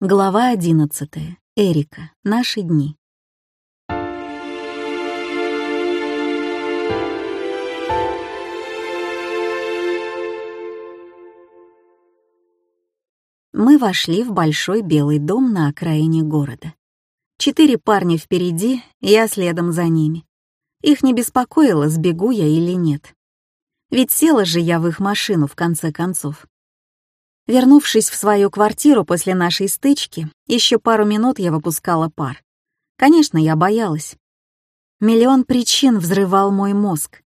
Глава 11. Эрика. Наши дни. Мы вошли в большой белый дом на окраине города. Четыре парня впереди, я следом за ними. Их не беспокоило, сбегу я или нет. Ведь села же я в их машину в конце концов. Вернувшись в свою квартиру после нашей стычки, еще пару минут я выпускала пар. Конечно, я боялась. Миллион причин взрывал мой мозг.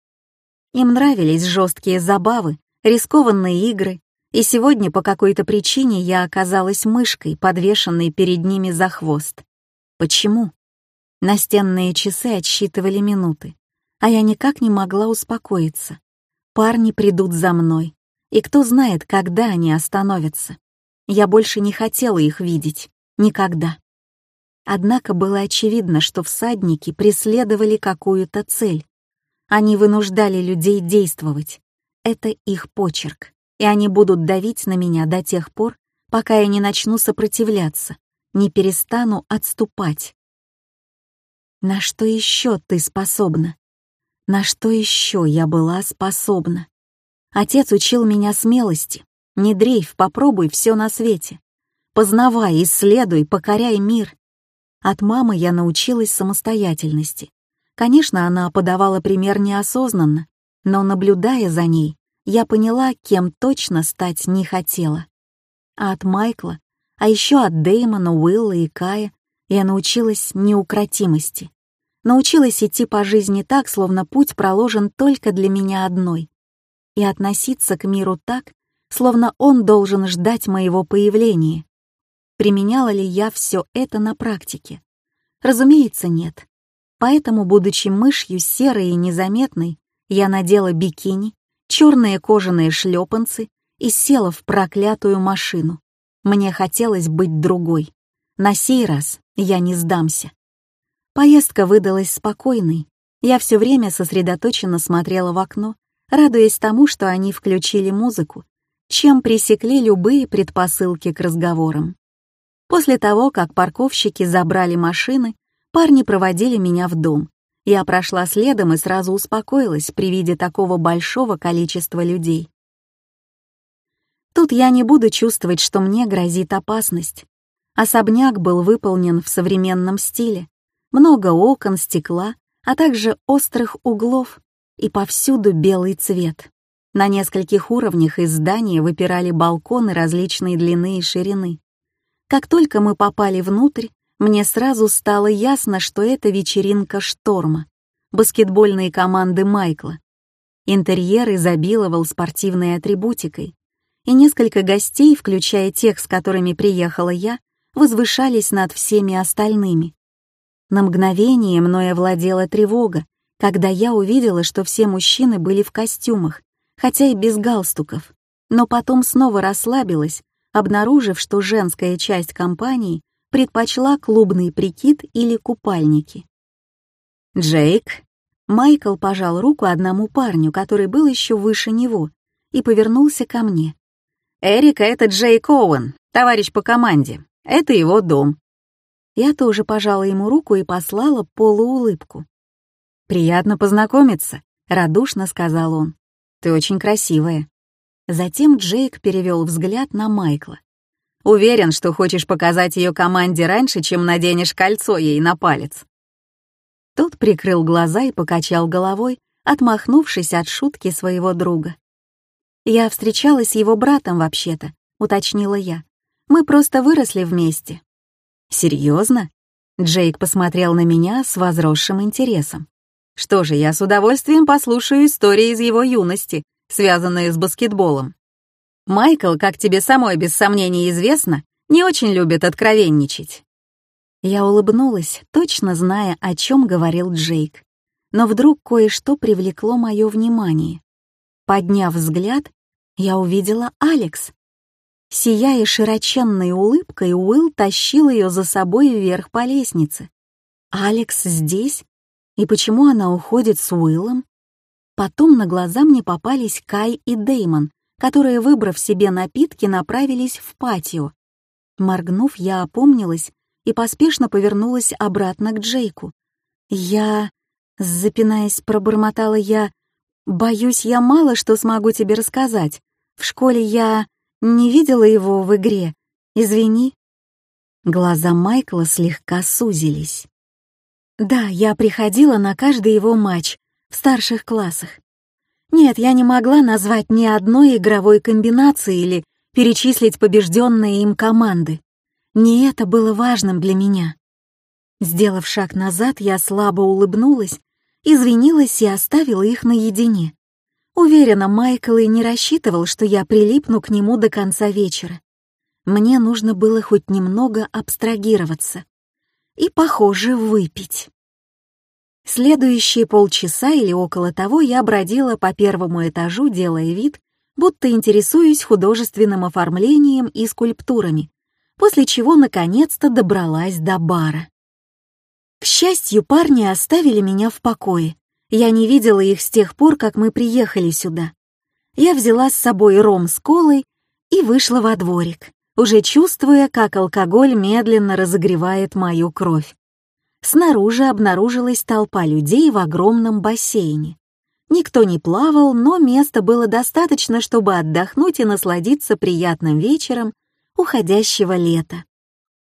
Им нравились жесткие забавы, рискованные игры, и сегодня по какой-то причине я оказалась мышкой, подвешенной перед ними за хвост. Почему? Настенные часы отсчитывали минуты, а я никак не могла успокоиться. Парни придут за мной, и кто знает, когда они остановятся. Я больше не хотела их видеть. Никогда. Однако было очевидно, что всадники преследовали какую-то цель. Они вынуждали людей действовать. Это их почерк, и они будут давить на меня до тех пор, пока я не начну сопротивляться, не перестану отступать. На что еще ты способна? На что еще я была способна? Отец учил меня смелости. Не дрейф, попробуй все на свете. Познавай, исследуй, покоряй мир. От мамы я научилась самостоятельности. Конечно, она подавала пример неосознанно, но, наблюдая за ней, я поняла, кем точно стать не хотела. А от Майкла, а еще от Дэймона, Уилла и Кая я научилась неукротимости. Научилась идти по жизни так, словно путь проложен только для меня одной и относиться к миру так, словно он должен ждать моего появления. Применяла ли я все это на практике? Разумеется, нет. Поэтому, будучи мышью серой и незаметной, я надела бикини, черные кожаные шлепанцы и села в проклятую машину. Мне хотелось быть другой. На сей раз я не сдамся. Поездка выдалась спокойной. Я все время сосредоточенно смотрела в окно, радуясь тому, что они включили музыку, чем пресекли любые предпосылки к разговорам. После того, как парковщики забрали машины, парни проводили меня в дом. Я прошла следом и сразу успокоилась при виде такого большого количества людей. Тут я не буду чувствовать, что мне грозит опасность. Особняк был выполнен в современном стиле. Много окон, стекла, а также острых углов, и повсюду белый цвет. На нескольких уровнях из здания выпирали балконы различной длины и ширины. Как только мы попали внутрь, мне сразу стало ясно, что это вечеринка «Шторма», баскетбольные команды Майкла. Интерьер изобиловал спортивной атрибутикой, и несколько гостей, включая тех, с которыми приехала я, возвышались над всеми остальными. На мгновение мною овладела тревога, когда я увидела, что все мужчины были в костюмах, хотя и без галстуков, но потом снова расслабилась, обнаружив, что женская часть компании предпочла клубный прикид или купальники. «Джейк», Майкл пожал руку одному парню, который был еще выше него, и повернулся ко мне. «Эрика — это Джейк Оуэн, товарищ по команде. Это его дом». Я тоже пожала ему руку и послала полуулыбку. «Приятно познакомиться», — радушно сказал он. «Ты очень красивая». Затем Джейк перевел взгляд на Майкла. «Уверен, что хочешь показать ее команде раньше, чем наденешь кольцо ей на палец». Тот прикрыл глаза и покачал головой, отмахнувшись от шутки своего друга. «Я встречалась с его братом вообще-то», — уточнила я. «Мы просто выросли вместе». «Серьезно?» Джейк посмотрел на меня с возросшим интересом. Что же, я с удовольствием послушаю истории из его юности, связанные с баскетболом. Майкл, как тебе самой без сомнений известно, не очень любит откровенничать. Я улыбнулась, точно зная, о чем говорил Джейк. Но вдруг кое-что привлекло мое внимание. Подняв взгляд, я увидела Алекс. Сияя широченной улыбкой, Уилл тащил ее за собой вверх по лестнице. «Алекс здесь? И почему она уходит с Уиллом? Потом на глаза мне попались Кай и Деймон, которые, выбрав себе напитки, направились в патио. Моргнув, я опомнилась и поспешно повернулась обратно к Джейку. «Я...» — запинаясь, пробормотала я. «Боюсь, я мало что смогу тебе рассказать. В школе я не видела его в игре. Извини». Глаза Майкла слегка сузились. «Да, я приходила на каждый его матч в старших классах. Нет, я не могла назвать ни одной игровой комбинации или перечислить побежденные им команды. Не это было важным для меня. Сделав шаг назад, я слабо улыбнулась, извинилась и оставила их наедине. Уверена, Майкл и не рассчитывал, что я прилипну к нему до конца вечера. Мне нужно было хоть немного абстрагироваться. И, похоже, выпить. Следующие полчаса или около того я бродила по первому этажу, делая вид, будто интересуюсь художественным оформлением и скульптурами, после чего наконец-то добралась до бара. К счастью, парни оставили меня в покое. Я не видела их с тех пор, как мы приехали сюда. Я взяла с собой ром с колой и вышла во дворик, уже чувствуя, как алкоголь медленно разогревает мою кровь. Снаружи обнаружилась толпа людей в огромном бассейне. Никто не плавал, но места было достаточно, чтобы отдохнуть и насладиться приятным вечером уходящего лета.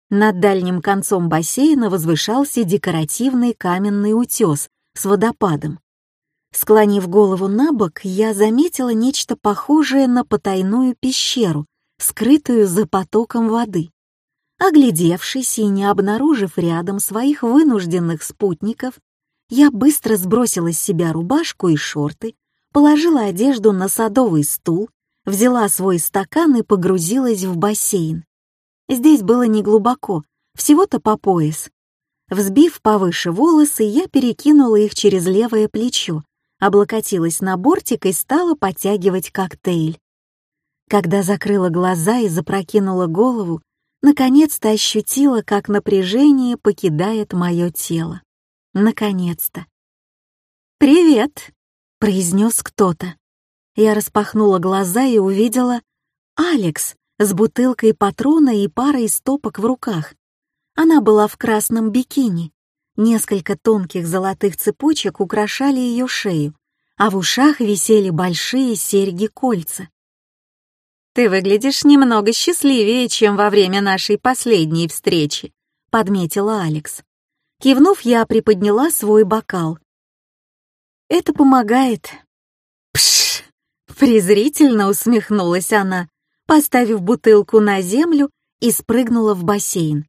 Над дальним концом бассейна возвышался декоративный каменный утес с водопадом. Склонив голову на бок, я заметила нечто похожее на потайную пещеру, скрытую за потоком воды. Оглядевшись и не обнаружив рядом своих вынужденных спутников, я быстро сбросила с себя рубашку и шорты, положила одежду на садовый стул, взяла свой стакан и погрузилась в бассейн. Здесь было неглубоко, всего-то по пояс. Взбив повыше волосы, я перекинула их через левое плечо, облокотилась на бортик и стала подтягивать коктейль. Когда закрыла глаза и запрокинула голову, наконец-то ощутила, как напряжение покидает мое тело. Наконец-то. «Привет!» — произнес кто-то. Я распахнула глаза и увидела Алекс с бутылкой патрона и парой стопок в руках. Она была в красном бикини. Несколько тонких золотых цепочек украшали ее шею, а в ушах висели большие серьги-кольца. «Ты выглядишь немного счастливее, чем во время нашей последней встречи», — подметила Алекс. Кивнув, я приподняла свой бокал. «Это помогает». «Пш!» — презрительно усмехнулась она, поставив бутылку на землю и спрыгнула в бассейн.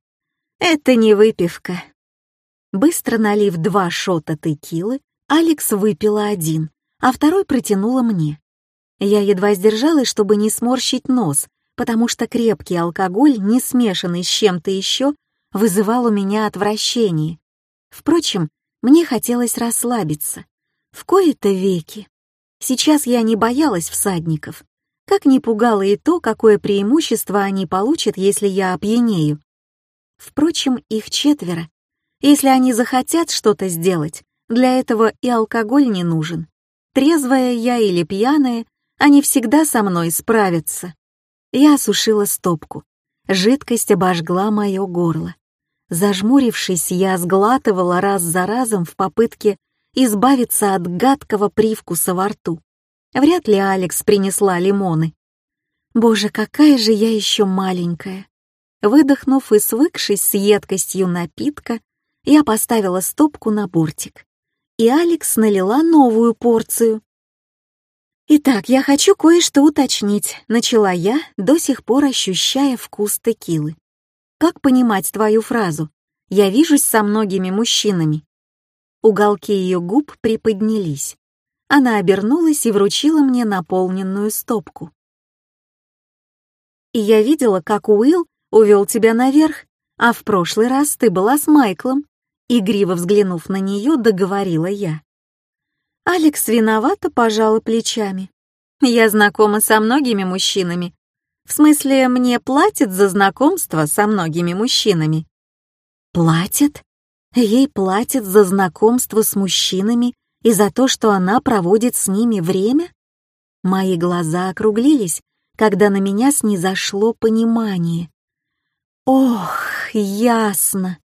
«Это не выпивка». Быстро налив два шота текилы, Алекс выпила один, а второй протянула мне. Я едва сдержалась, чтобы не сморщить нос, потому что крепкий алкоголь, не смешанный с чем-то еще, вызывал у меня отвращение. Впрочем, мне хотелось расслабиться. В кои-то веки. Сейчас я не боялась всадников. Как не пугало и то, какое преимущество они получат, если я опьянею. Впрочем, их четверо. Если они захотят что-то сделать, для этого и алкоголь не нужен. Трезвая я или пьяная, они всегда со мной справятся. Я осушила стопку. Жидкость обожгла мое горло. Зажмурившись, я сглатывала раз за разом в попытке избавиться от гадкого привкуса во рту. Вряд ли Алекс принесла лимоны. Боже, какая же я еще маленькая. Выдохнув и свыкшись с едкостью напитка, я поставила стопку на бортик. И Алекс налила новую порцию. «Итак, я хочу кое-что уточнить», — начала я, до сих пор ощущая вкус текилы. Как понимать твою фразу «я вижусь со многими мужчинами»?» Уголки ее губ приподнялись. Она обернулась и вручила мне наполненную стопку. «И я видела, как Уилл увел тебя наверх, а в прошлый раз ты была с Майклом», игриво взглянув на нее, договорила я. Алекс виновато пожала плечами. «Я знакома со многими мужчинами, в смысле, мне платят за знакомство со многими мужчинами. Платят? Ей платят за знакомство с мужчинами и за то, что она проводит с ними время? Мои глаза округлились, когда на меня снизошло понимание. Ох, ясно.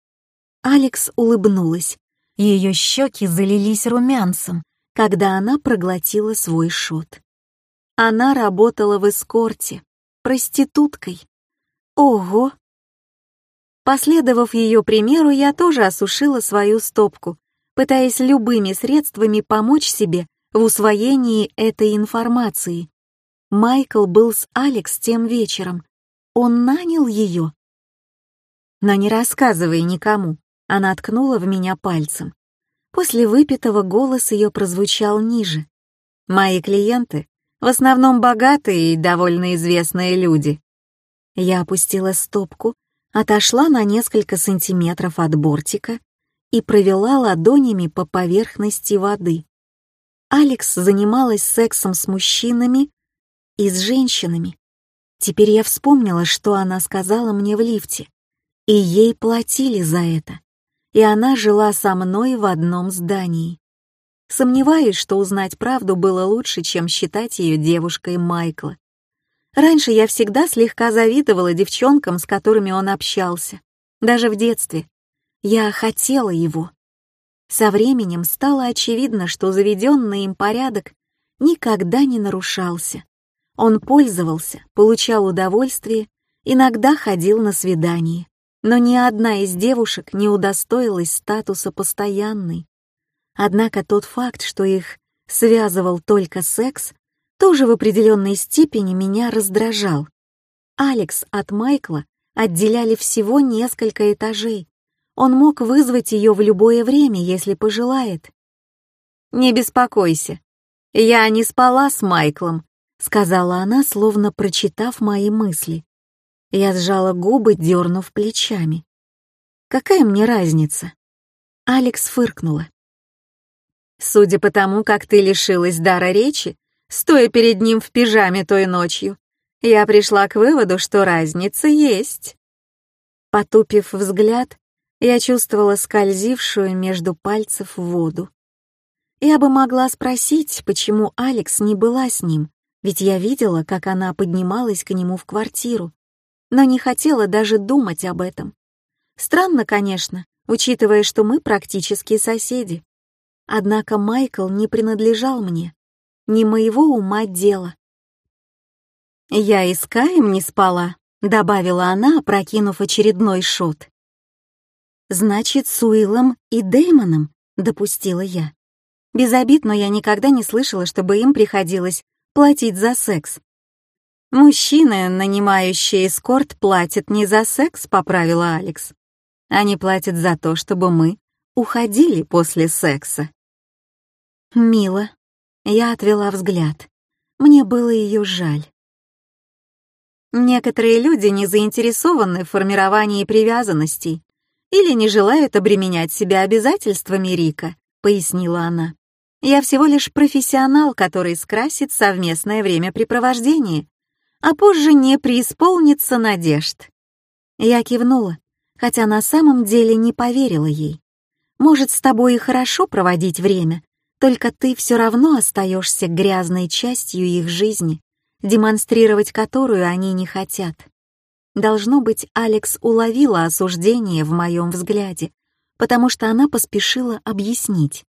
Алекс улыбнулась. Ее щеки залились румянцем, когда она проглотила свой шот. Она работала в эскорте, проституткой. Ого! Последовав ее примеру, я тоже осушила свою стопку, пытаясь любыми средствами помочь себе в усвоении этой информации. Майкл был с Алекс тем вечером. Он нанял ее. Но не рассказывай никому. Она ткнула в меня пальцем. После выпитого голос ее прозвучал ниже. Мои клиенты в основном богатые и довольно известные люди. Я опустила стопку отошла на несколько сантиметров от бортика и провела ладонями по поверхности воды. Алекс занималась сексом с мужчинами и с женщинами. Теперь я вспомнила, что она сказала мне в лифте, и ей платили за это, и она жила со мной в одном здании. Сомневаюсь, что узнать правду было лучше, чем считать ее девушкой Майкла. Раньше я всегда слегка завидовала девчонкам, с которыми он общался. Даже в детстве. Я хотела его. Со временем стало очевидно, что заведенный им порядок никогда не нарушался. Он пользовался, получал удовольствие, иногда ходил на свидания. Но ни одна из девушек не удостоилась статуса постоянной. Однако тот факт, что их связывал только секс, тоже в определенной степени меня раздражал. Алекс от Майкла отделяли всего несколько этажей. Он мог вызвать ее в любое время, если пожелает. «Не беспокойся, я не спала с Майклом», — сказала она, словно прочитав мои мысли. Я сжала губы, дернув плечами. «Какая мне разница?» Алекс фыркнула. «Судя по тому, как ты лишилась дара речи, стоя перед ним в пижаме той ночью, я пришла к выводу, что разница есть. Потупив взгляд, я чувствовала скользившую между пальцев воду. Я бы могла спросить, почему Алекс не была с ним, ведь я видела, как она поднималась к нему в квартиру, но не хотела даже думать об этом. Странно, конечно, учитывая, что мы практически соседи. Однако Майкл не принадлежал мне, не моего ума дело. «Я и с Каем не спала», — добавила она, опрокинув очередной шот. «Значит, с Уиллом и Дэймоном», — допустила я. Без обид, но я никогда не слышала, чтобы им приходилось платить за секс. «Мужчины, нанимающие эскорт, платят не за секс», — поправила Алекс. «Они платят за то, чтобы мы уходили после секса». «Мило», я отвела взгляд. Мне было ее жаль. Некоторые люди не заинтересованы в формировании привязанностей или не желают обременять себя обязательствами Рика, пояснила она. Я всего лишь профессионал, который скрасит совместное времяпрепровождение, а позже не преисполнится надежд. Я кивнула, хотя на самом деле не поверила ей. Может, с тобой и хорошо проводить время, только ты все равно остаешься грязной частью их жизни, демонстрировать которую они не хотят. Должно быть, Алекс уловила осуждение в моем взгляде, потому что она поспешила объяснить.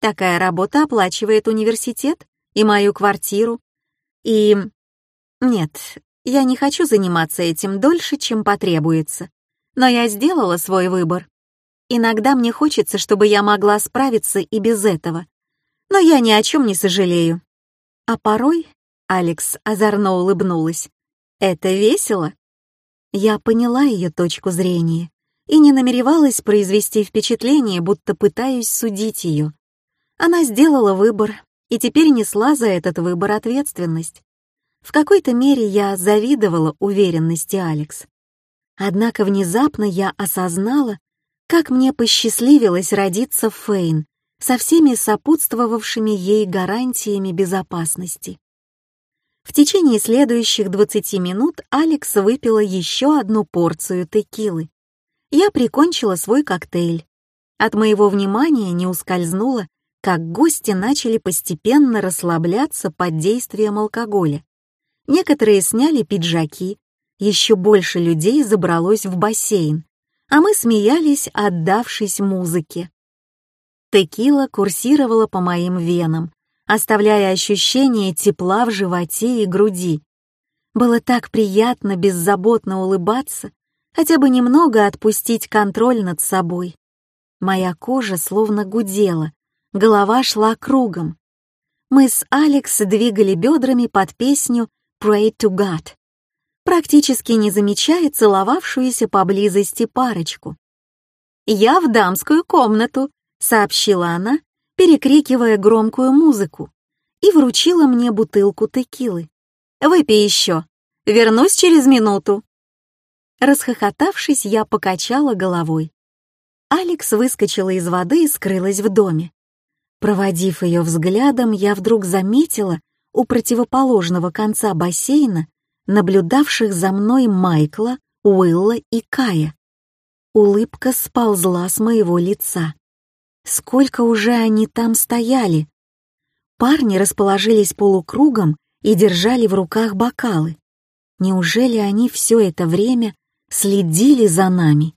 Такая работа оплачивает университет и мою квартиру. И... Нет, я не хочу заниматься этим дольше, чем потребуется. Но я сделала свой выбор. Иногда мне хочется, чтобы я могла справиться и без этого. Но я ни о чем не сожалею. А порой, Алекс озорно улыбнулась, это весело. Я поняла ее точку зрения и не намеревалась произвести впечатление, будто пытаюсь судить ее. Она сделала выбор и теперь несла за этот выбор ответственность. В какой-то мере я завидовала уверенности Алекс. Однако внезапно я осознала, как мне посчастливилось родиться в Фейн со всеми сопутствовавшими ей гарантиями безопасности. В течение следующих 20 минут Алекс выпила еще одну порцию текилы. Я прикончила свой коктейль. От моего внимания не ускользнуло, как гости начали постепенно расслабляться под действием алкоголя. Некоторые сняли пиджаки Еще больше людей забралось в бассейн, а мы смеялись, отдавшись музыке. Текила курсировала по моим венам, оставляя ощущение тепла в животе и груди. Было так приятно беззаботно улыбаться, хотя бы немного отпустить контроль над собой. Моя кожа словно гудела, голова шла кругом. Мы с Алекс двигали бедрами под песню «Pray to God», практически не замечая целовавшуюся поблизости парочку. «Я в дамскую комнату», — сообщила она, перекрикивая громкую музыку, и вручила мне бутылку текилы. «Выпей еще. Вернусь через минуту». Расхохотавшись, я покачала головой. Алекс выскочила из воды и скрылась в доме. Проводив ее взглядом, я вдруг заметила у противоположного конца бассейна наблюдавших за мной Майкла, Уилла и Кая. Улыбка сползла с моего лица. Сколько уже они там стояли? Парни расположились полукругом и держали в руках бокалы. Неужели они все это время следили за нами?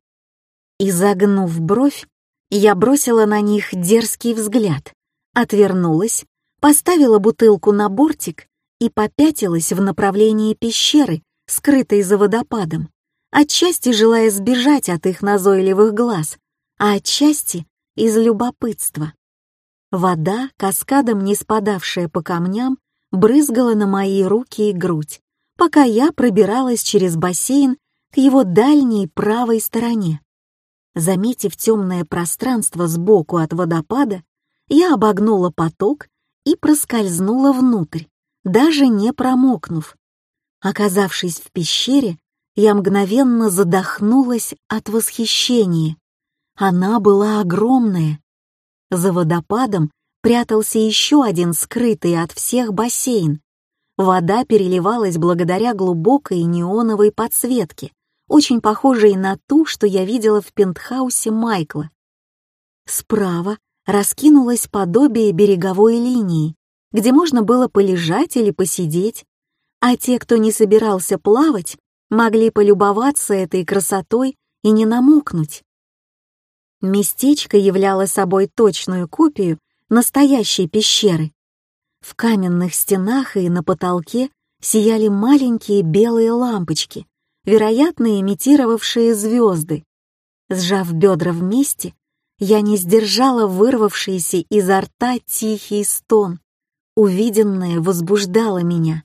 Изогнув бровь, я бросила на них дерзкий взгляд, отвернулась, поставила бутылку на бортик и попятилась в направлении пещеры, скрытой за водопадом, отчасти желая сбежать от их назойливых глаз, а отчасти из любопытства. Вода, каскадом не спадавшая по камням, брызгала на мои руки и грудь, пока я пробиралась через бассейн к его дальней правой стороне. Заметив темное пространство сбоку от водопада, я обогнула поток и проскользнула внутрь, даже не промокнув. Оказавшись в пещере, я мгновенно задохнулась от восхищения. Она была огромная. За водопадом прятался еще один скрытый от всех бассейн. Вода переливалась благодаря глубокой неоновой подсветке, очень похожей на ту, что я видела в пентхаусе Майкла. Справа раскинулось подобие береговой линии, где можно было полежать или посидеть, а те, кто не собирался плавать, могли полюбоваться этой красотой и не намокнуть. Местечко являло собой точную копию настоящей пещеры. В каменных стенах и на потолке сияли маленькие белые лампочки, вероятно, имитировавшие звезды. Сжав бедра вместе, я не сдержала вырвавшийся изо рта тихий стон. Увиденное возбуждало меня.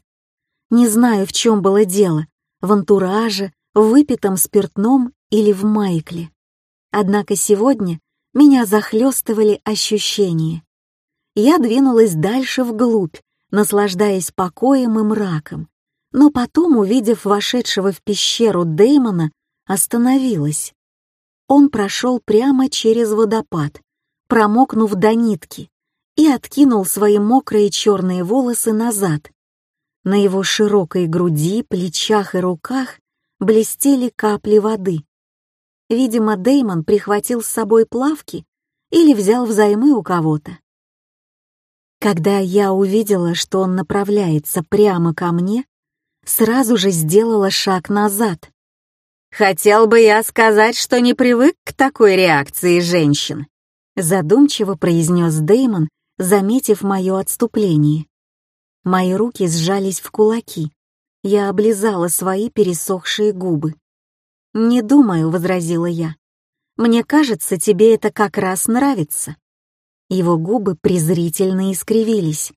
Не знаю, в чем было дело, в антураже, в выпитом спиртном или в Майкле. Однако сегодня меня захлестывали ощущения. Я двинулась дальше вглубь, наслаждаясь покоем и мраком, но потом, увидев вошедшего в пещеру Дэймона, остановилась. Он прошел прямо через водопад, промокнув до нитки, и откинул свои мокрые черные волосы назад. На его широкой груди, плечах и руках блестели капли воды. Видимо, Деймон прихватил с собой плавки или взял взаймы у кого-то. Когда я увидела, что он направляется прямо ко мне, сразу же сделала шаг назад. «Хотел бы я сказать, что не привык к такой реакции женщин», задумчиво произнес Деймон, заметив мое отступление. Мои руки сжались в кулаки. Я облизала свои пересохшие губы. «Не думаю», — возразила я. «Мне кажется, тебе это как раз нравится». Его губы презрительно искривились.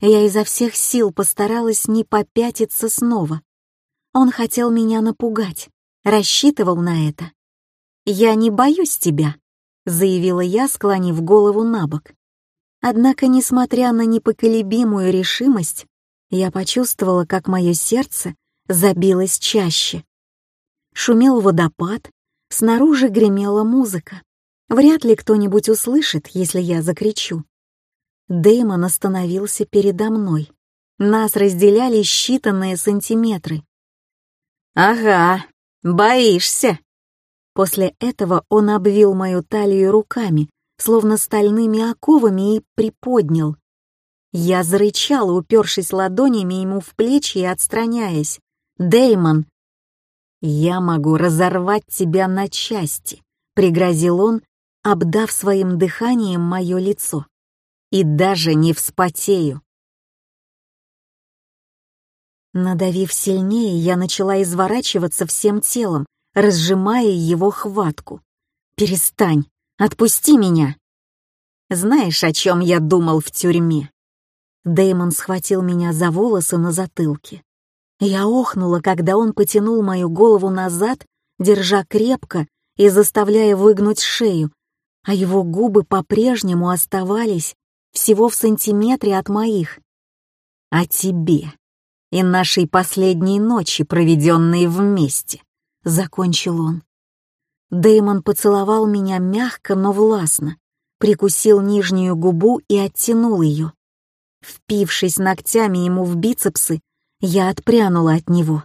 Я изо всех сил постаралась не попятиться снова. Он хотел меня напугать, рассчитывал на это. «Я не боюсь тебя», — заявила я, склонив голову на бок. Однако, несмотря на непоколебимую решимость, я почувствовала, как мое сердце забилось чаще. Шумел водопад, снаружи гремела музыка. Вряд ли кто-нибудь услышит, если я закричу. Дэймон остановился передо мной. Нас разделяли считанные сантиметры. «Ага, боишься!» После этого он обвил мою талию руками, словно стальными оковами, и приподнял. Я зарычала, упершись ладонями ему в плечи и отстраняясь. Деймон, «Я могу разорвать тебя на части», — пригрозил он, обдав своим дыханием мое лицо. «И даже не вспотею». Надавив сильнее, я начала изворачиваться всем телом, разжимая его хватку. «Перестань! Отпусти меня!» Знаешь, о чем я думал в тюрьме? Дэймон схватил меня за волосы на затылке. Я охнула, когда он потянул мою голову назад, держа крепко и заставляя выгнуть шею, а его губы по-прежнему оставались всего в сантиметре от моих. «О тебе и нашей последней ночи, проведенной вместе», — закончил он. Дэймон поцеловал меня мягко, но властно, прикусил нижнюю губу и оттянул ее. Впившись ногтями ему в бицепсы, я отпрянула от него.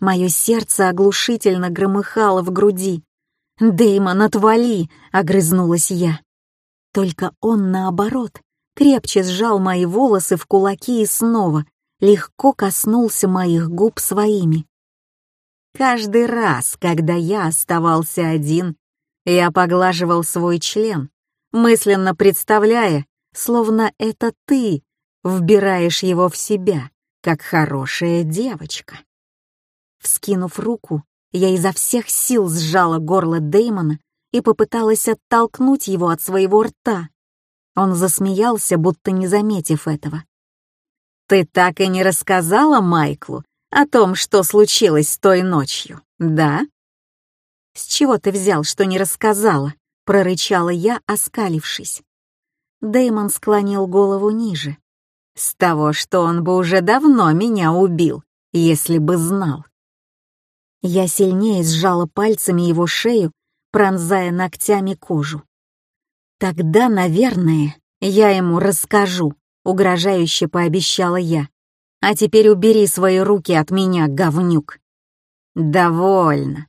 Мое сердце оглушительно громыхало в груди. «Дэймон, отвали!» — огрызнулась я. Только он, наоборот, крепче сжал мои волосы в кулаки и снова легко коснулся моих губ своими. Каждый раз, когда я оставался один, я поглаживал свой член, мысленно представляя, словно это ты вбираешь его в себя как хорошая девочка. Вскинув руку, я изо всех сил сжала горло Дэймона и попыталась оттолкнуть его от своего рта. Он засмеялся, будто не заметив этого. «Ты так и не рассказала Майклу о том, что случилось той ночью, да?» «С чего ты взял, что не рассказала?» — прорычала я, оскалившись. Дэймон склонил голову ниже, с того, что он бы уже давно меня убил, если бы знал. Я сильнее сжала пальцами его шею, пронзая ногтями кожу. «Тогда, наверное, я ему расскажу», — угрожающе пообещала я. «А теперь убери свои руки от меня, говнюк». «Довольно».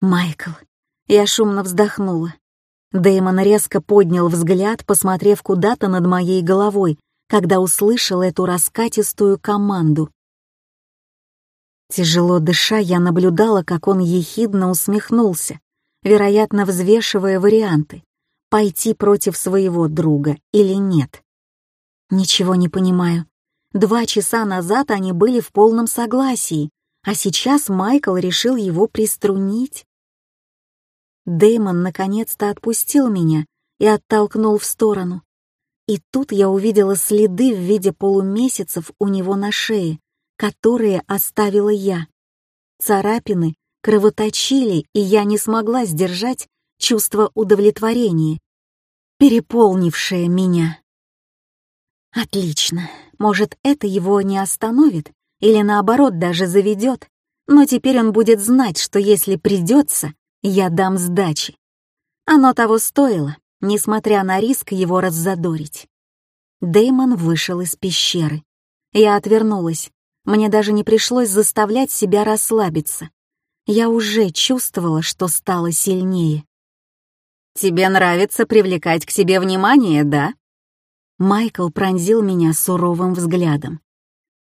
«Майкл», — я шумно вздохнула. Дэймон резко поднял взгляд, посмотрев куда-то над моей головой, когда услышал эту раскатистую команду. Тяжело дыша, я наблюдала, как он ехидно усмехнулся, вероятно, взвешивая варианты — пойти против своего друга или нет. Ничего не понимаю. Два часа назад они были в полном согласии, а сейчас Майкл решил его приструнить. Дэймон наконец-то отпустил меня и оттолкнул в сторону. И тут я увидела следы в виде полумесяцев у него на шее, которые оставила я. Царапины кровоточили, и я не смогла сдержать чувство удовлетворения, переполнившее меня. Отлично. Может, это его не остановит или наоборот даже заведет, но теперь он будет знать, что если придется, я дам сдачи. Оно того стоило несмотря на риск его раззадорить. Дэймон вышел из пещеры. Я отвернулась. Мне даже не пришлось заставлять себя расслабиться. Я уже чувствовала, что стало сильнее. «Тебе нравится привлекать к себе внимание, да?» Майкл пронзил меня суровым взглядом.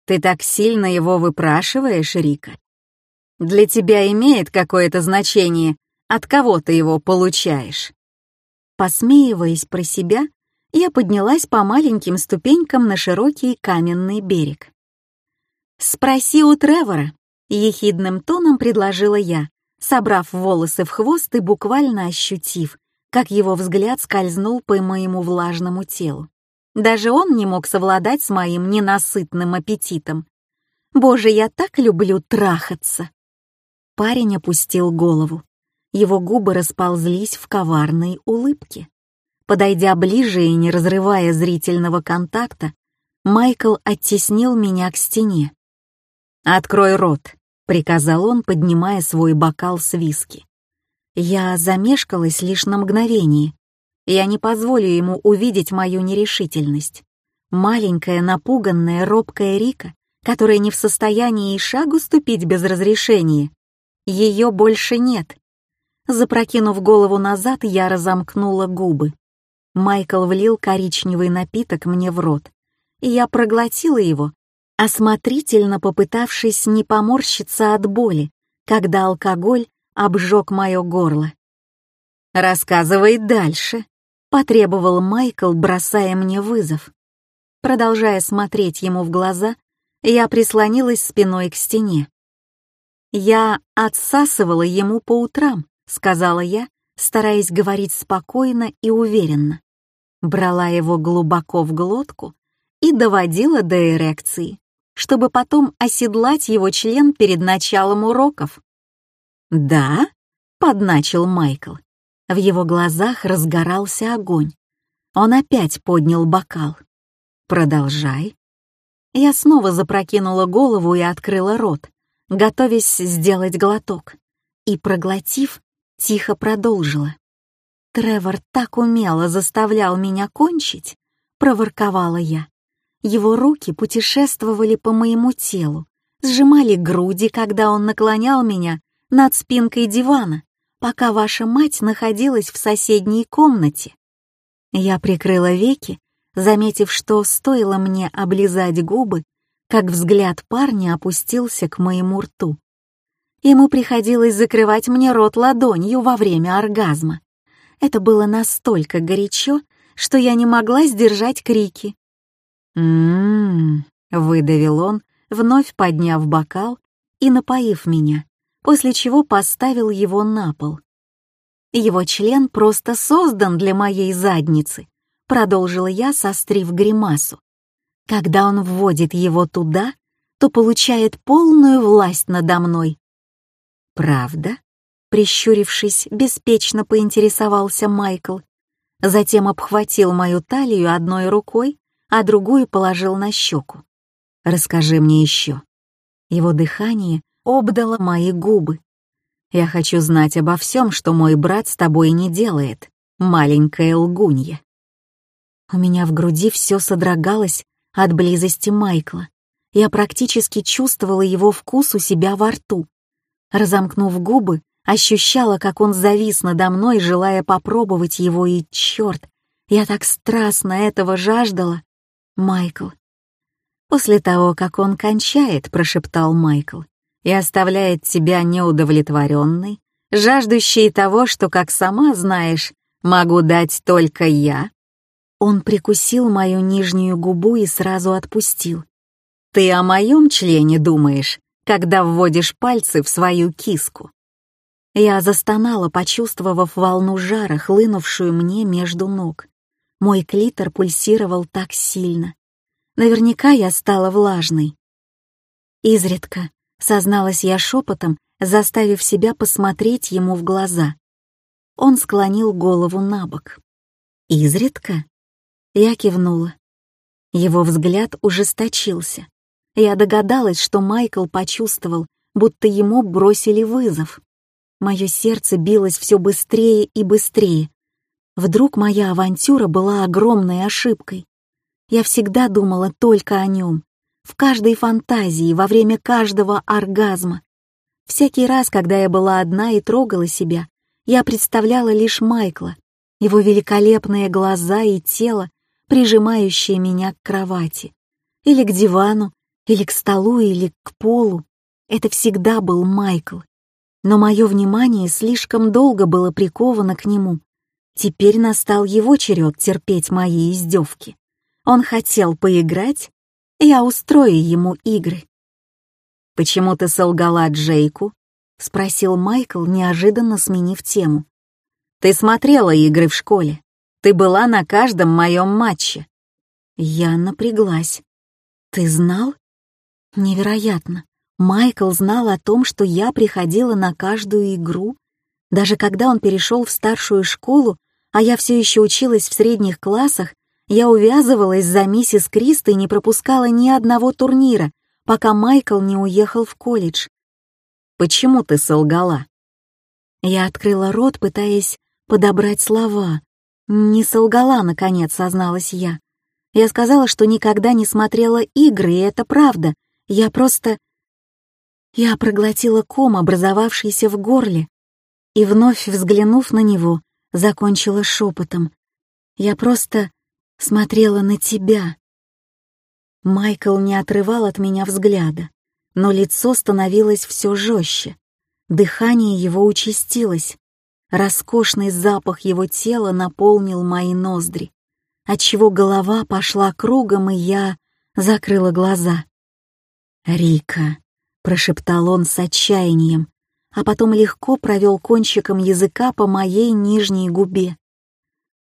«Ты так сильно его выпрашиваешь, Рика? Для тебя имеет какое-то значение, от кого ты его получаешь?» Посмеиваясь про себя, я поднялась по маленьким ступенькам на широкий каменный берег. «Спроси у Тревора», — ехидным тоном предложила я, собрав волосы в хвост и буквально ощутив, как его взгляд скользнул по моему влажному телу. Даже он не мог совладать с моим ненасытным аппетитом. Боже, я так люблю трахаться. Парень опустил голову. Его губы расползлись в коварной улыбке. Подойдя ближе и не разрывая зрительного контакта, Майкл оттеснил меня к стене. «Открой рот», — приказал он, поднимая свой бокал с виски. Я замешкалась лишь на мгновение. Я не позволю ему увидеть мою нерешительность. Маленькая, напуганная, робкая Рика, которая не в состоянии и шагу ступить без разрешения. Ее больше нет. Запрокинув голову назад, я разомкнула губы. Майкл влил коричневый напиток мне в рот, и я проглотила его, осмотрительно попытавшись не поморщиться от боли, когда алкоголь обжег мое горло. «Рассказывай дальше», — потребовал Майкл, бросая мне вызов. Продолжая смотреть ему в глаза, я прислонилась спиной к стене. «Я отсасывала ему по утрам», — сказала я, стараясь говорить спокойно и уверенно. Брала его глубоко в глотку и доводила до эрекции, чтобы потом оседлать его член перед началом уроков. «Да?» — подначил Майкл. В его глазах разгорался огонь. Он опять поднял бокал. «Продолжай». Я снова запрокинула голову и открыла рот, готовясь сделать глоток, и, проглотив, тихо продолжила. Тревор так умело заставлял меня кончить, проворковала я. Его руки путешествовали по моему телу, сжимали груди, когда он наклонял меня над спинкой дивана, пока ваша мать находилась в соседней комнате. Я прикрыла веки, заметив, что стоило мне облизать губы, как взгляд парня опустился к моему рту. Ему приходилось закрывать мне рот ладонью во время оргазма. Это было настолько горячо, что я не могла сдержать крики. «М-м-м», выдавил он, вновь подняв бокал и напоив меня, после чего поставил его на пол. Его член просто создан для моей задницы, продолжила я, сострив гримасу. Когда он вводит его туда, то получает полную власть надо мной. «Правда?» — прищурившись, беспечно поинтересовался Майкл. Затем обхватил мою талию одной рукой, а другую положил на щеку. «Расскажи мне еще». Его дыхание обдало мои губы. «Я хочу знать обо всем, что мой брат с тобой не делает, маленькая лгунья». У меня в груди все содрогалось от близости Майкла. Я практически чувствовала его вкус у себя во рту. Разомкнув губы, ощущала, как он завис надо мной, желая попробовать его, и черт, я так страстно этого жаждала. Майкл. После того, как он кончает, прошептал Майкл, и оставляет тебя неудовлетворенной, жаждущей того, что, как сама знаешь, могу дать только я, он прикусил мою нижнюю губу и сразу отпустил. «Ты о моем члене думаешь, когда вводишь пальцы в свою киску?» Я застонала, почувствовав волну жара, хлынувшую мне между ног. Мой клитор пульсировал так сильно. Наверняка я стала влажной. Изредка, созналась я шепотом, заставив себя посмотреть ему в глаза. Он склонил голову на бок. «Изредка?» Я кивнула. Его взгляд ужесточился. Я догадалась, что Майкл почувствовал, будто ему бросили вызов. Мое сердце билось все быстрее и быстрее. Вдруг моя авантюра была огромной ошибкой. Я всегда думала только о нем, в каждой фантазии, во время каждого оргазма. Всякий раз, когда я была одна и трогала себя, я представляла лишь Майкла, его великолепные глаза и тело, прижимающие меня к кровати, или к дивану, или к столу, или к полу. Это всегда был Майкл. Но мое внимание слишком долго было приковано к нему. Теперь настал его черед терпеть мои издевки. Он хотел поиграть, я устрою ему игры. «Почему ты солгала Джейку?» — спросил Майкл, неожиданно сменив тему. «Ты смотрела игры в школе. Ты была на каждом моем матче». Я напряглась. «Ты знал?» «Невероятно. Майкл знал о том, что я приходила на каждую игру. Даже когда он перешел в старшую школу, а я все еще училась в средних классах, я увязывалась за миссис Крист и не пропускала ни одного турнира, пока Майкл не уехал в колледж. «Почему ты солгала?» Я открыла рот, пытаясь подобрать слова, не солгала, наконец, созналась я. Я сказала, что никогда не смотрела игры, и это правда. Я просто... Я проглотила ком, образовавшийся в горле, и вновь взглянув на него, закончила шепотом. Я просто смотрела на тебя. Майкл не отрывал от меня взгляда, но лицо становилось все жестче. Дыхание его участилось. Роскошный запах его тела наполнил мои ноздри, отчего голова пошла кругом, и я закрыла глаза. «Рика», — прошептал он с отчаянием, а потом легко провел кончиком языка по моей нижней губе.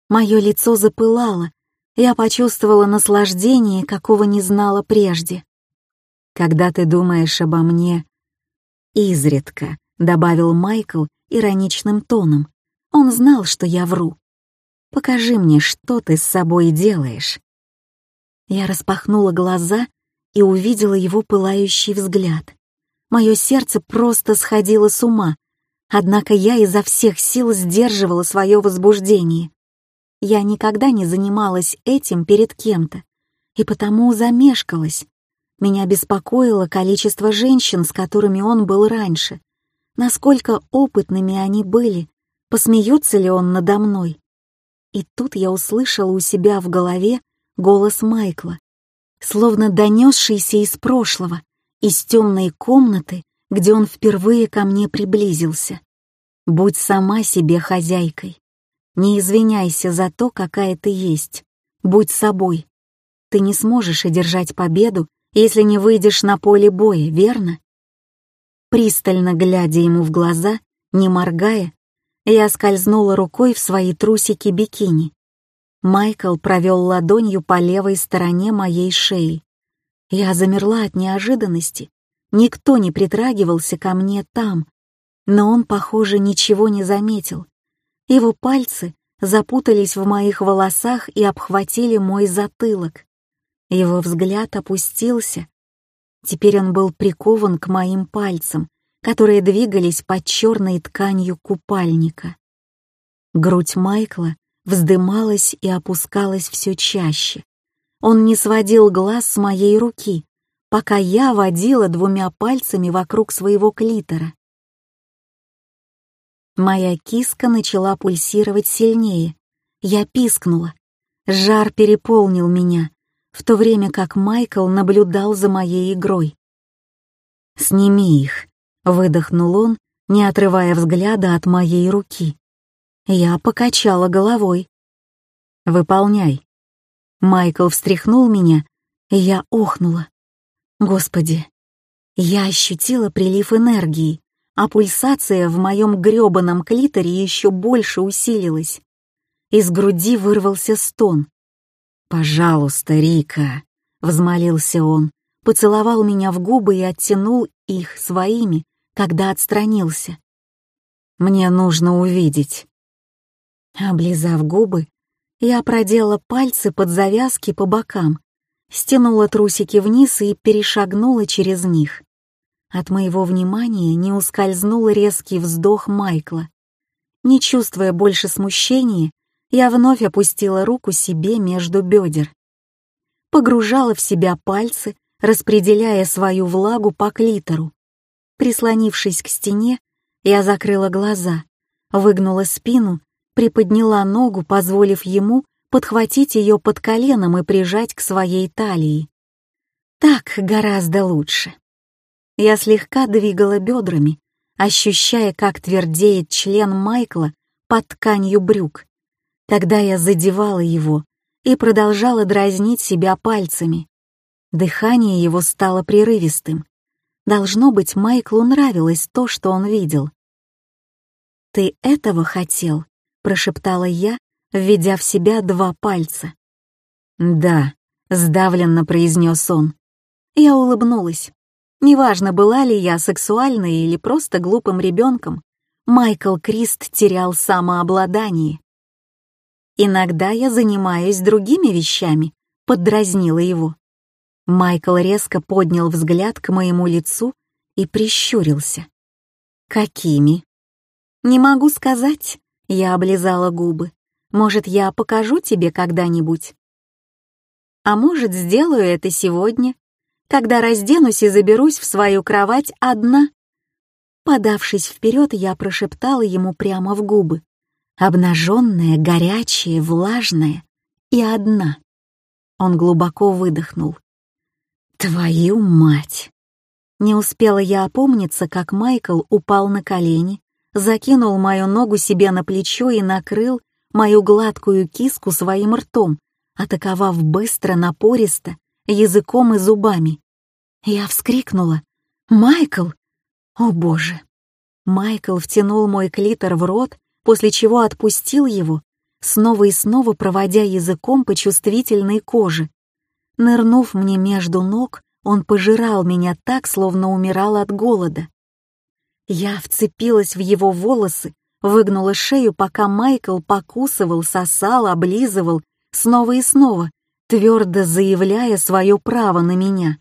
Мое лицо запылало, я почувствовала наслаждение, какого не знала прежде. «Когда ты думаешь обо мне...» «Изредка», — добавил Майкл ироничным тоном. Он знал, что я вру. «Покажи мне, что ты с собой делаешь». Я распахнула глаза и увидела его пылающий взгляд. Мое сердце просто сходило с ума, однако я изо всех сил сдерживала свое возбуждение. Я никогда не занималась этим перед кем-то, и потому замешкалась. Меня беспокоило количество женщин, с которыми он был раньше. Насколько опытными они были, посмеется ли он надо мной. И тут я услышала у себя в голове голос Майкла, словно донесшийся из прошлого, из темной комнаты, где он впервые ко мне приблизился. Будь сама себе хозяйкой. Не извиняйся за то, какая ты есть. Будь собой. Ты не сможешь одержать победу, если не выйдешь на поле боя, верно? Пристально глядя ему в глаза, не моргая, я скользнула рукой в свои трусики бикини. Майкл провел ладонью по левой стороне моей шеи. Я замерла от неожиданности. Никто не притрагивался ко мне там, но он, похоже, ничего не заметил. Его пальцы запутались в моих волосах и обхватили мой затылок. Его взгляд опустился. Теперь он был прикован к моим пальцам, которые двигались под черной тканью купальника. Грудь Майкла вздымалась и опускалась все чаще. Он не сводил глаз с моей руки, пока я водила двумя пальцами вокруг своего клитора. Моя киска начала пульсировать сильнее. Я пискнула. Жар переполнил меня, в то время как Майкл наблюдал за моей игрой. «Сними их», — выдохнул он, не отрывая взгляда от моей руки. Я покачала головой. «Выполняй». Майкл встряхнул меня, и я охнула. Господи, я ощутила прилив энергии, а пульсация в моем грёбаном клиторе еще больше усилилась. Из груди вырвался стон. «Пожалуйста, Рика», — взмолился он, поцеловал меня в губы и оттянул их своими, когда отстранился. «Мне нужно увидеть». Облизав губы, я продела пальцы под завязки по бокам, стянула трусики вниз и перешагнула через них. От моего внимания не ускользнул резкий вздох Майкла. Не чувствуя больше смущения, я вновь опустила руку себе между бедер. Погружала в себя пальцы, распределяя свою влагу по клитору. Прислонившись к стене, я закрыла глаза, выгнула спину, приподняла ногу, позволив ему подхватить ее под коленом и прижать к своей талии. Так гораздо лучше. Я слегка двигала бедрами, ощущая, как твердеет член Майкла под тканью брюк. Тогда я задевала его и продолжала дразнить себя пальцами. Дыхание его стало прерывистым. Должно быть, Майклу нравилось то, что он видел. «Ты этого хотел?» — прошептала я, введя в себя два пальца. «Да», — сдавленно произнес он. Я улыбнулась. Неважно, была ли я сексуальной или просто глупым ребенком, Майкл Крист терял самообладание. «Иногда я занимаюсь другими вещами», — поддразнила его. Майкл резко поднял взгляд к моему лицу и прищурился. «Какими?» «Не могу сказать», — я облизала губы. «Может, я покажу тебе когда-нибудь?» «А может, сделаю это сегодня?» Когда разденусь и заберусь в свою кровать одна. Подавшись вперед, я прошептала ему прямо в губы. Обнаженная, горячая, влажная и одна. Он глубоко выдохнул. «Твою мать!» Не успела я опомниться, как Майкл упал на колени, закинул мою ногу себе на плечо и накрыл мою гладкую киску своим ртом, атаковав быстро, напористо, языком и зубами. Я вскрикнула. «Майкл!» «О боже!» Майкл втянул мой клитор в рот, после чего отпустил его, снова и снова проводя языком по чувствительной коже. Нырнув мне между ног, он пожирал меня так, словно умирал от голода. Я вцепилась в его волосы, выгнула шею, пока Майкл покусывал, сосал, облизывал, снова и снова, твердо заявляя свое право на меня.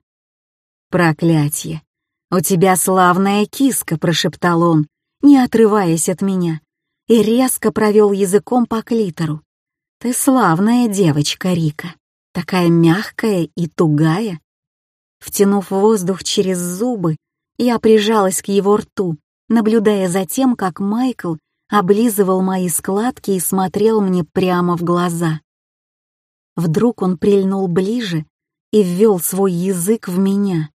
«Проклятье! У тебя славная киска!» — прошептал он, не отрываясь от меня, и резко провел языком по клитору. «Ты славная девочка, Рика, такая мягкая и тугая». Втянув воздух через зубы, я прижалась к его рту, наблюдая за тем, как Майкл облизывал мои складки и смотрел мне прямо в глаза. Вдруг он прильнул ближе и ввел свой язык в меня.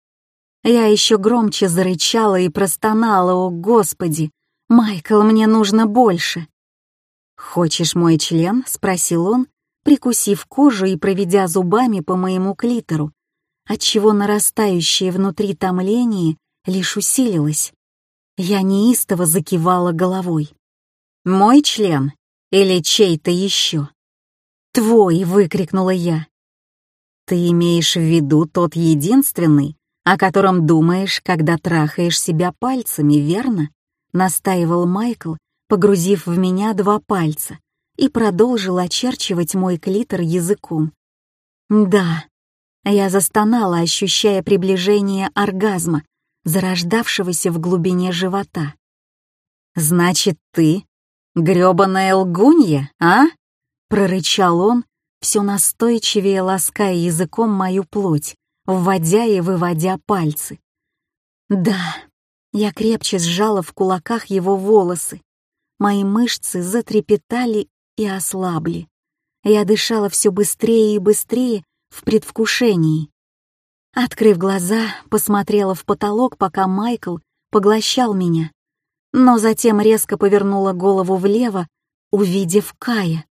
Я еще громче зарычала и простонала, «О, Господи! Майкл, мне нужно больше!» «Хочешь мой член?» — спросил он, прикусив кожу и проведя зубами по моему клитору, отчего нарастающее внутри томление лишь усилилось. Я неистово закивала головой. «Мой член? Или чей-то еще?» «Твой!» — выкрикнула я. «Ты имеешь в виду тот единственный, о котором думаешь, когда трахаешь себя пальцами, верно?» — настаивал Майкл, погрузив в меня два пальца, и продолжил очерчивать мой клитор языком. «Да». Я застонала, ощущая приближение оргазма, зарождавшегося в глубине живота. «Значит, ты грёбаная лгунья, а?» прорычал он, все настойчивее лаская языком мою плоть, вводя и выводя пальцы. Да, я крепче сжала в кулаках его волосы. Мои мышцы затрепетали и ослабли. Я дышала все быстрее и быстрее в предвкушении. Открыв глаза, посмотрела в потолок, пока Майкл поглощал меня, но затем резко повернула голову влево, увидев Кая.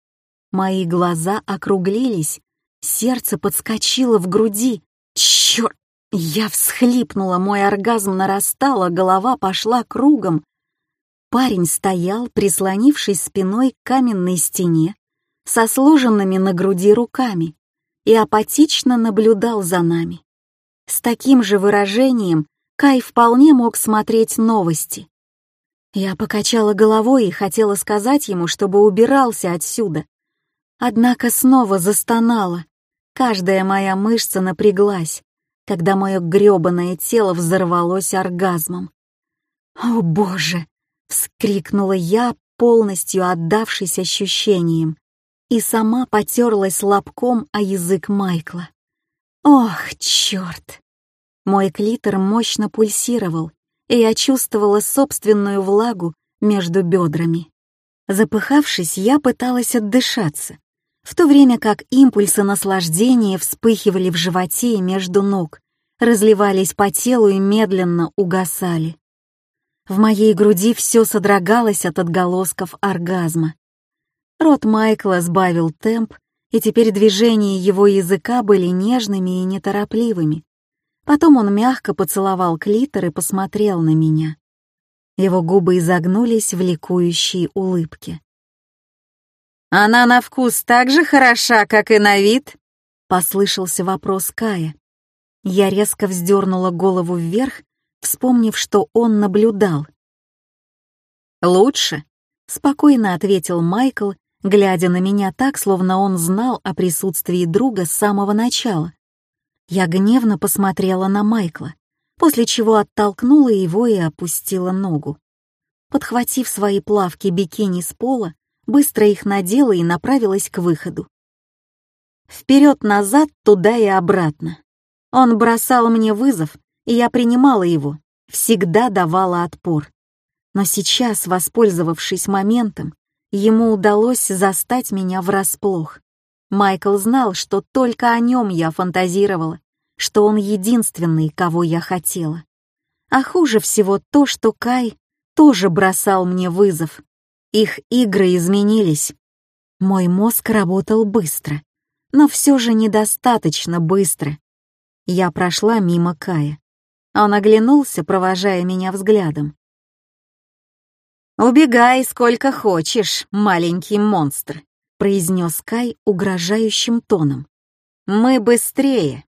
Мои глаза округлились, сердце подскочило в груди. Черт! Я всхлипнула, мой оргазм нарастал, а голова пошла кругом. Парень стоял, прислонившись спиной к каменной стене, со сложенными на груди руками, и апатично наблюдал за нами. С таким же выражением Кай вполне мог смотреть новости. Я покачала головой и хотела сказать ему, чтобы убирался отсюда, Однако снова застонала. Каждая моя мышца напряглась, когда мое грёбаное тело взорвалось оргазмом. «О, Боже!» — вскрикнула я, полностью отдавшись ощущениям, и сама потерлась лобком о язык Майкла. «Ох, чёрт!» Мой клитор мощно пульсировал, и я чувствовала собственную влагу между бедрами. Запыхавшись, я пыталась отдышаться, в то время как импульсы наслаждения вспыхивали в животе и между ног, разливались по телу и медленно угасали. В моей груди все содрогалось от отголосков оргазма. Рот Майкла сбавил темп, и теперь движения его языка были нежными и неторопливыми. Потом он мягко поцеловал клитор и посмотрел на меня. Его губы изогнулись в ликующей улыбке. «Она на вкус так же хороша, как и на вид?» — послышался вопрос Кая. Я резко вздернула голову вверх, вспомнив, что он наблюдал. «Лучше», — спокойно ответил Майкл, глядя на меня так, словно он знал о присутствии друга с самого начала. Я гневно посмотрела на Майкла, после чего оттолкнула его и опустила ногу. Подхватив свои плавки бикини с пола, быстро их надела и направилась к выходу. Вперед-назад, туда и обратно. Он бросал мне вызов, и я принимала его, всегда давала отпор. Но сейчас, воспользовавшись моментом, ему удалось застать меня врасплох. Майкл знал, что только о нем я фантазировала, что он единственный, кого я хотела. А хуже всего то, что Кай тоже бросал мне вызов. Их игры изменились. Мой мозг работал быстро, но все же недостаточно быстро. Я прошла мимо Кая. Он оглянулся, провожая меня взглядом. «Убегай сколько хочешь, маленький монстр», — произнес Кай угрожающим тоном. «Мы быстрее».